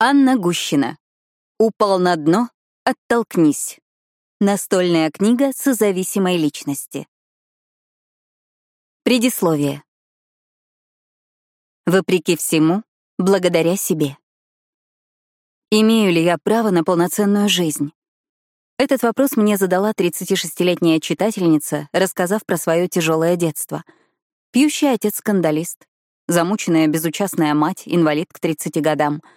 Анна Гущина. «Упал на дно? Оттолкнись». Настольная книга созависимой личности. Предисловие. Вопреки всему, благодаря себе. Имею ли я право на полноценную жизнь? Этот вопрос мне задала 36-летняя читательница, рассказав про свое тяжелое детство. Пьющий отец-скандалист, замученная безучастная мать, инвалид к 30 годам —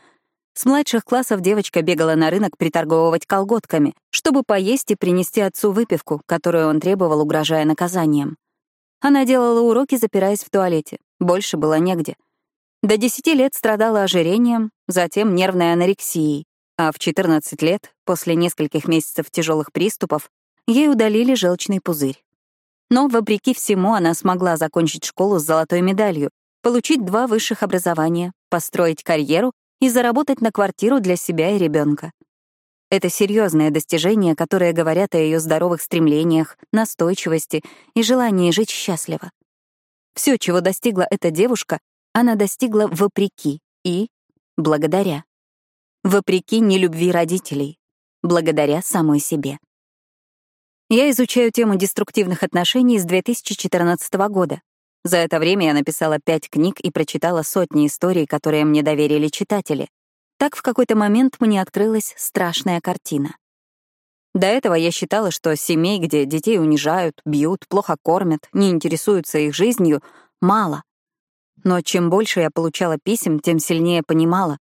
с младших классов девочка бегала на рынок приторговывать колготками, чтобы поесть и принести отцу выпивку, которую он требовал, угрожая наказанием. Она делала уроки, запираясь в туалете. Больше было негде. До 10 лет страдала ожирением, затем нервной анорексией, а в 14 лет, после нескольких месяцев тяжелых приступов, ей удалили желчный пузырь. Но, вопреки всему, она смогла закончить школу с золотой медалью, получить два высших образования, построить карьеру и заработать на квартиру для себя и ребенка. Это серьезное достижение, которое говорят о ее здоровых стремлениях, настойчивости и желании жить счастливо. Все, чего достигла эта девушка, она достигла вопреки и благодаря. Вопреки нелюбви родителей, благодаря самой себе. Я изучаю тему деструктивных отношений с 2014 года, за это время я написала пять книг и прочитала сотни историй, которые мне доверили читатели. Так в какой-то момент мне открылась страшная картина. До этого я считала, что семей, где детей унижают, бьют, плохо кормят, не интересуются их жизнью, мало. Но чем больше я получала писем, тем сильнее понимала.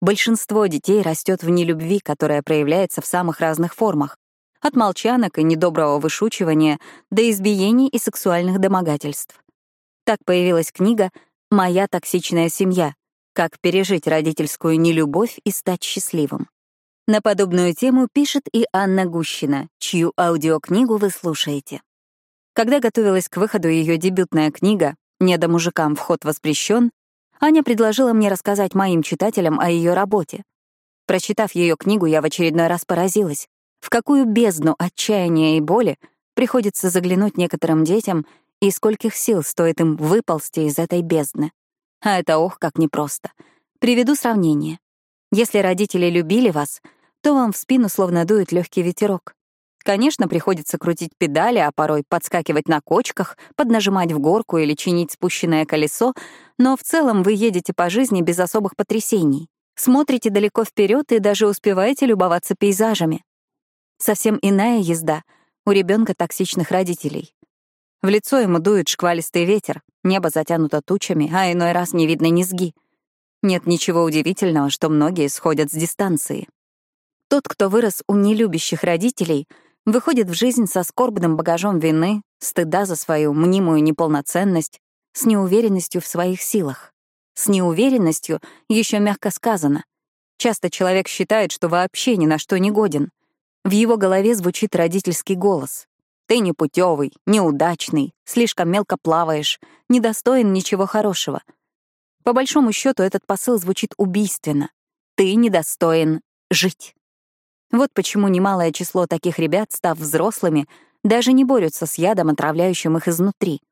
Большинство детей растет в нелюбви, которая проявляется в самых разных формах. От молчанок и недоброго вышучивания до избиений и сексуальных домогательств. Так появилась книга «Моя токсичная семья. Как пережить родительскую нелюбовь и стать счастливым». На подобную тему пишет и Анна Гущина, чью аудиокнигу вы слушаете. Когда готовилась к выходу ее дебютная книга «Не до мужикам вход воспрещен», Аня предложила мне рассказать моим читателям о ее работе. Прочитав ее книгу, я в очередной раз поразилась, в какую бездну отчаяния и боли приходится заглянуть некоторым детям и скольких сил стоит им выползти из этой бездны. А это ох, как непросто. Приведу сравнение. Если родители любили вас, то вам в спину словно дует легкий ветерок. Конечно, приходится крутить педали, а порой подскакивать на кочках, поднажимать в горку или чинить спущенное колесо, но в целом вы едете по жизни без особых потрясений. Смотрите далеко вперед и даже успеваете любоваться пейзажами. Совсем иная езда у ребенка токсичных родителей. В лицо ему дует шквалистый ветер, небо затянуто тучами, а иной раз не видно низги. Нет ничего удивительного, что многие сходят с дистанции. Тот, кто вырос у нелюбящих родителей, выходит в жизнь со скорбным багажом вины, стыда за свою мнимую неполноценность, с неуверенностью в своих силах. С неуверенностью еще мягко сказано. Часто человек считает, что вообще ни на что не годен. В его голове звучит родительский голос. Ты непутевый, неудачный, слишком мелко плаваешь, недостоин ничего хорошего. По большому счету этот посыл звучит убийственно. Ты недостоин жить. Вот почему немалое число таких ребят, став взрослыми, даже не борются с ядом, отравляющим их изнутри.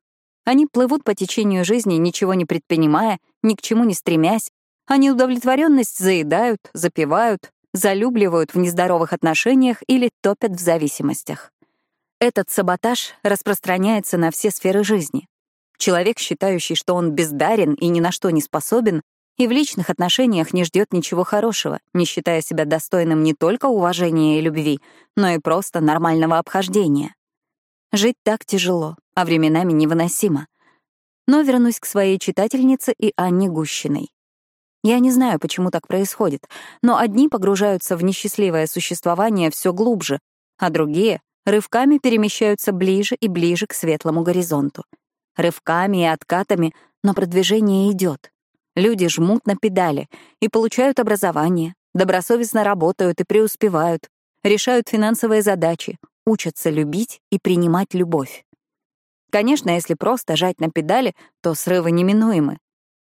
Они плывут по течению жизни, ничего не предпринимая, ни к чему не стремясь, а неудовлетворенность заедают, запивают, залюбливают в нездоровых отношениях или топят в зависимостях. Этот саботаж распространяется на все сферы жизни. Человек, считающий, что он бездарен и ни на что не способен, и в личных отношениях не ждет ничего хорошего, не считая себя достойным не только уважения и любви, но и просто нормального обхождения. Жить так тяжело, а временами невыносимо. Но вернусь к своей читательнице и Анне Гущиной. Я не знаю, почему так происходит, но одни погружаются в несчастливое существование все глубже, а другие рывками перемещаются ближе и ближе к светлому горизонту. Рывками и откатами, но продвижение идет. Люди жмут на педали и получают образование, добросовестно работают и преуспевают, решают финансовые задачи, учатся любить и принимать любовь. Конечно, если просто жать на педали, то срывы неминуемы.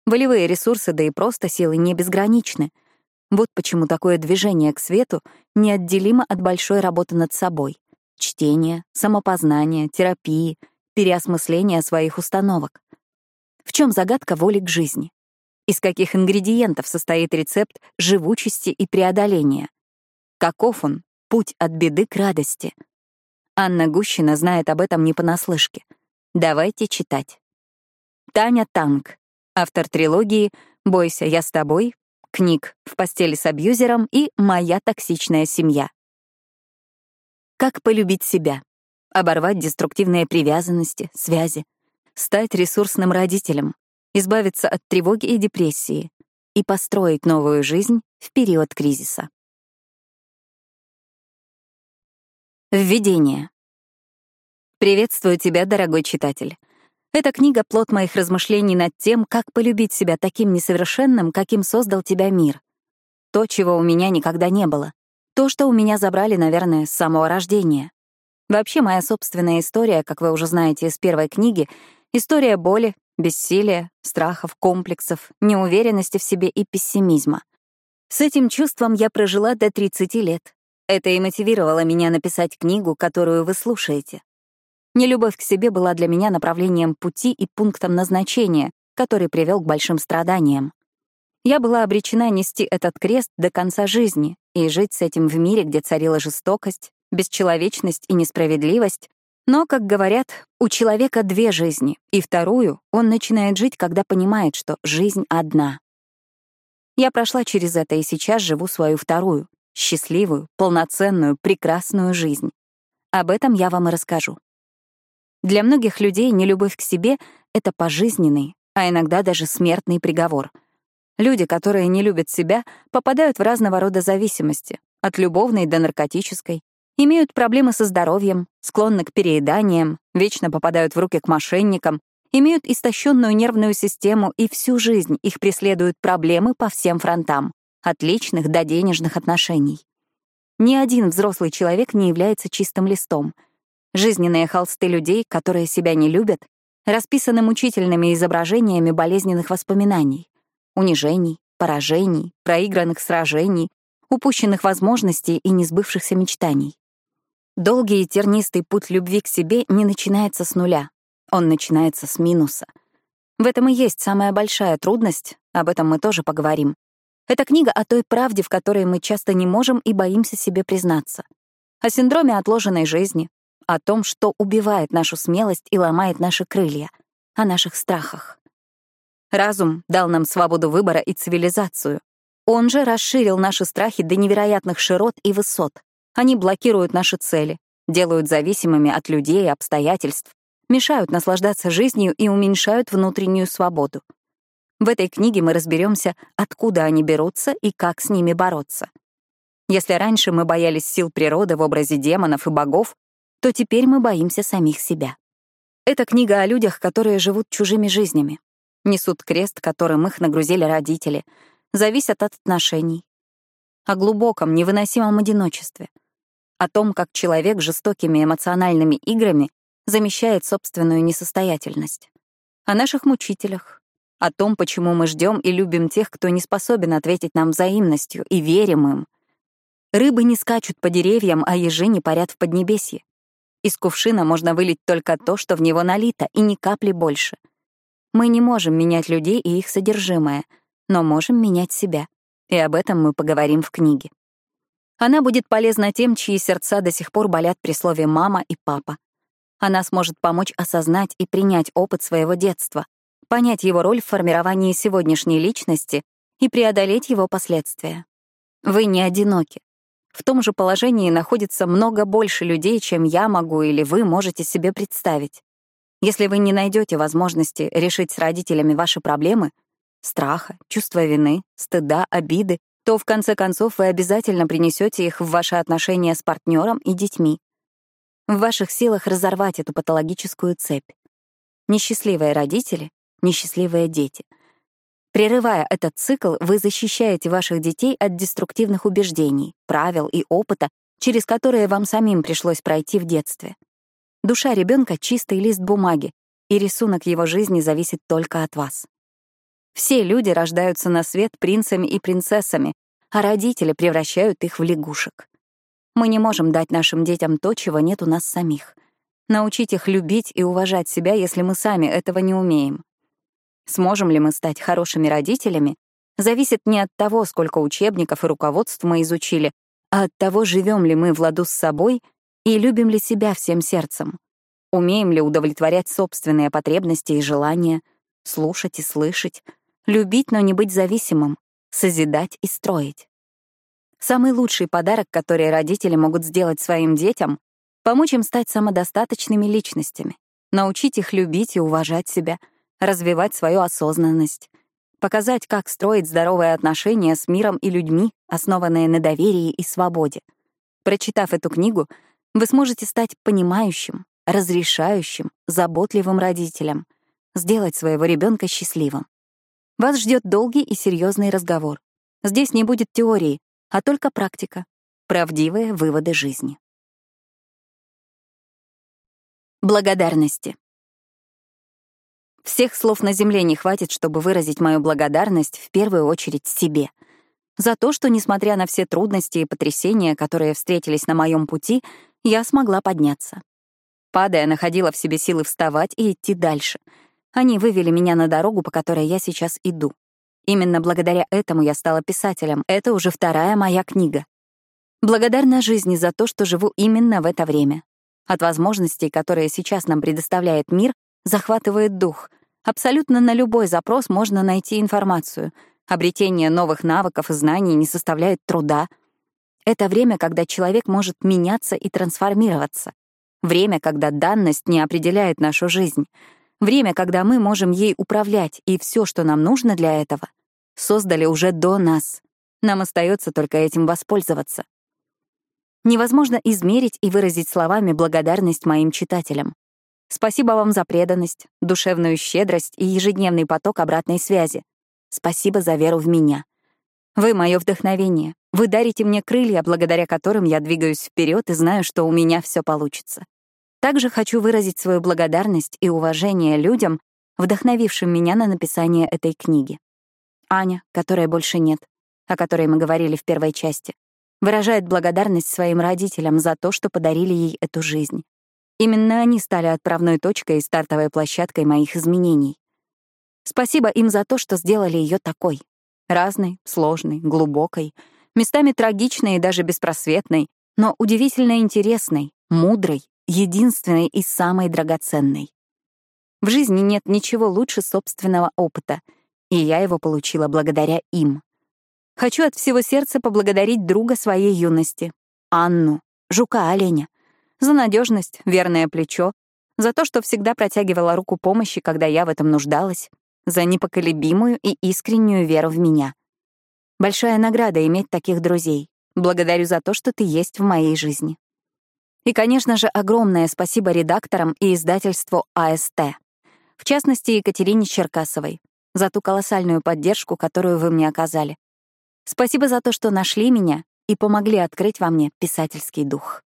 Волевые ресурсы, да и просто силы не безграничны. Вот почему такое движение к свету неотделимо от большой работы над собой — чтения, самопознания, терапии, переосмысления своих установок. В чем загадка воли к жизни? Из каких ингредиентов состоит рецепт живучести и преодоления? Каков он? Путь от беды к радости. Анна Гущина знает об этом не понаслышке. Давайте читать. Таня Танк, автор трилогии «Бойся, я с тобой», книг «В постели с абьюзером» и «Моя токсичная семья». Как полюбить себя? Оборвать деструктивные привязанности, связи, стать ресурсным родителем, избавиться от тревоги и депрессии и построить новую жизнь в период кризиса. Введение. Приветствую тебя, дорогой читатель. Эта книга — плод моих размышлений над тем, как полюбить себя таким несовершенным, каким создал тебя мир. То, чего у меня никогда не было. То, что у меня забрали, наверное, с самого рождения. Вообще, моя собственная история, как вы уже знаете из первой книги, история боли, бессилия, страхов, комплексов, неуверенности в себе и пессимизма. С этим чувством я прожила до 30 лет, это и мотивировало меня написать книгу, которую вы слушаете. Нелюбовь к себе была для меня направлением пути и пунктом назначения, который привел к большим страданиям. Я была обречена нести этот крест до конца жизни и жить с этим в мире, где царила жестокость, бесчеловечность и несправедливость. Но, как говорят, у человека две жизни, и вторую он начинает жить, когда понимает, что жизнь одна. Я прошла через это и сейчас живу свою вторую, счастливую, полноценную, прекрасную жизнь. Об этом я вам и расскажу. Для многих людей нелюбовь к себе — это пожизненный, а иногда даже смертный приговор. Люди, которые не любят себя, попадают в разного рода зависимости, от любовной до наркотической, имеют проблемы со здоровьем, склонны к перееданиям, вечно попадают в руки к мошенникам, имеют истощенную нервную систему, и всю жизнь их преследуют проблемы по всем фронтам от личных до денежных отношений. Ни один взрослый человек не является чистым листом. Жизненные холсты людей, которые себя не любят, расписаны мучительными изображениями болезненных воспоминаний, унижений, поражений, проигранных сражений, упущенных возможностей и несбывшихся мечтаний. Долгий и тернистый путь любви к себе не начинается с нуля. Он начинается с минуса. В этом и есть самая большая трудность, об этом мы тоже поговорим, это книга о той правде, в которой мы часто не можем и боимся себе признаться. О синдроме отложенной жизни, о том, что убивает нашу смелость и ломает наши крылья, о наших страхах. Разум дал нам свободу выбора и цивилизацию. Он же расширил наши страхи до невероятных широт и высот. Они блокируют наши цели, делают зависимыми от людей и обстоятельств, мешают наслаждаться жизнью и уменьшают внутреннюю свободу. В этой книге мы разберемся, откуда они берутся и как с ними бороться. Если раньше мы боялись сил природы в образе демонов и богов, то теперь мы боимся самих себя. Это книга о людях, которые живут чужими жизнями, несут крест, которым их нагрузили родители, зависят от отношений, о глубоком, невыносимом одиночестве, о том, как человек жестокими эмоциональными играми замещает собственную несостоятельность, о наших мучителях, о том, почему мы ждем и любим тех, кто не способен ответить нам взаимностью, и верим им. Рыбы не скачут по деревьям, а ежи не парят в поднебесье. Из кувшина можно вылить только то, что в него налито, и ни капли больше. Мы не можем менять людей и их содержимое, но можем менять себя. И об этом мы поговорим в книге. Она будет полезна тем, чьи сердца до сих пор болят при слове «мама» и «папа». Она сможет помочь осознать и принять опыт своего детства, понять его роль в формировании сегодняшней личности и преодолеть его последствия. Вы не одиноки. В том же положении находится много больше людей, чем я могу или вы можете себе представить. Если вы не найдете возможности решить с родителями ваши проблемы — страха, чувства вины, стыда, обиды, то в конце концов вы обязательно принесете их в ваши отношения с партнером и детьми. В ваших силах разорвать эту патологическую цепь. Несчастливые родители несчастливые дети. Прерывая этот цикл, вы защищаете ваших детей от деструктивных убеждений, правил и опыта, через которые вам самим пришлось пройти в детстве. Душа ребенка — чистый лист бумаги, и рисунок его жизни зависит только от вас. Все люди рождаются на свет принцами и принцессами, а родители превращают их в лягушек. Мы не можем дать нашим детям то, чего нет у нас самих. Научить их любить и уважать себя, если мы сами этого не умеем. Сможем ли мы стать хорошими родителями, зависит не от того, сколько учебников и руководств мы изучили, а от того, живем ли мы в ладу с собой и любим ли себя всем сердцем. Умеем ли удовлетворять собственные потребности и желания, слушать и слышать, любить, но не быть зависимым, созидать и строить. Самый лучший подарок, который родители могут сделать своим детям — помочь им стать самодостаточными личностями, научить их любить и уважать себя, развивать свою осознанность, показать, как строить здоровые отношения с миром и людьми, основанные на доверии и свободе. Прочитав эту книгу, вы сможете стать понимающим, разрешающим, заботливым родителем, сделать своего ребенка счастливым. Вас ждет долгий и серьезный разговор. Здесь не будет теории, а только практика, правдивые выводы жизни. Благодарности. Всех слов на земле не хватит, чтобы выразить мою благодарность в первую очередь себе. За то, что, несмотря на все трудности и потрясения, которые встретились на моем пути, я смогла подняться. Падая, находила в себе силы вставать и идти дальше. Они вывели меня на дорогу, по которой я сейчас иду. Именно благодаря этому я стала писателем. Это уже вторая моя книга. Благодарна жизни за то, что живу именно в это время. От возможностей, которые сейчас нам предоставляет мир, захватывает дух. Абсолютно на любой запрос можно найти информацию. Обретение новых навыков и знаний не составляет труда. Это время, когда человек может меняться и трансформироваться. Время, когда данность не определяет нашу жизнь. Время, когда мы можем ей управлять, и все, что нам нужно для этого, создали уже до нас. Нам остается только этим воспользоваться. Невозможно измерить и выразить словами благодарность моим читателям. Спасибо вам за преданность, душевную щедрость и ежедневный поток обратной связи. Спасибо за веру в меня. Вы — мое вдохновение. Вы дарите мне крылья, благодаря которым я двигаюсь вперед и знаю, что у меня все получится. Также хочу выразить свою благодарность и уважение людям, вдохновившим меня на написание этой книги. Аня, которой больше нет, о которой мы говорили в первой части, выражает благодарность своим родителям за то, что подарили ей эту жизнь. Именно они стали отправной точкой и стартовой площадкой моих изменений. Спасибо им за то, что сделали ее такой. Разной, сложной, глубокой, местами трагичной и даже беспросветной, но удивительно интересной, мудрой, единственной и самой драгоценной. В жизни нет ничего лучше собственного опыта, и я его получила благодаря им. Хочу от всего сердца поблагодарить друга своей юности, Анну, жука-оленя, за надежность, верное плечо, за то, что всегда протягивала руку помощи, когда я в этом нуждалась, за непоколебимую и искреннюю веру в меня. Большая награда иметь таких друзей. Благодарю за то, что ты есть в моей жизни. И, конечно же, огромное спасибо редакторам и издательству АСТ. В частности, Екатерине Черкасовой, за ту колоссальную поддержку, которую вы мне оказали. Спасибо за то, что нашли меня и помогли открыть во мне писательский дух.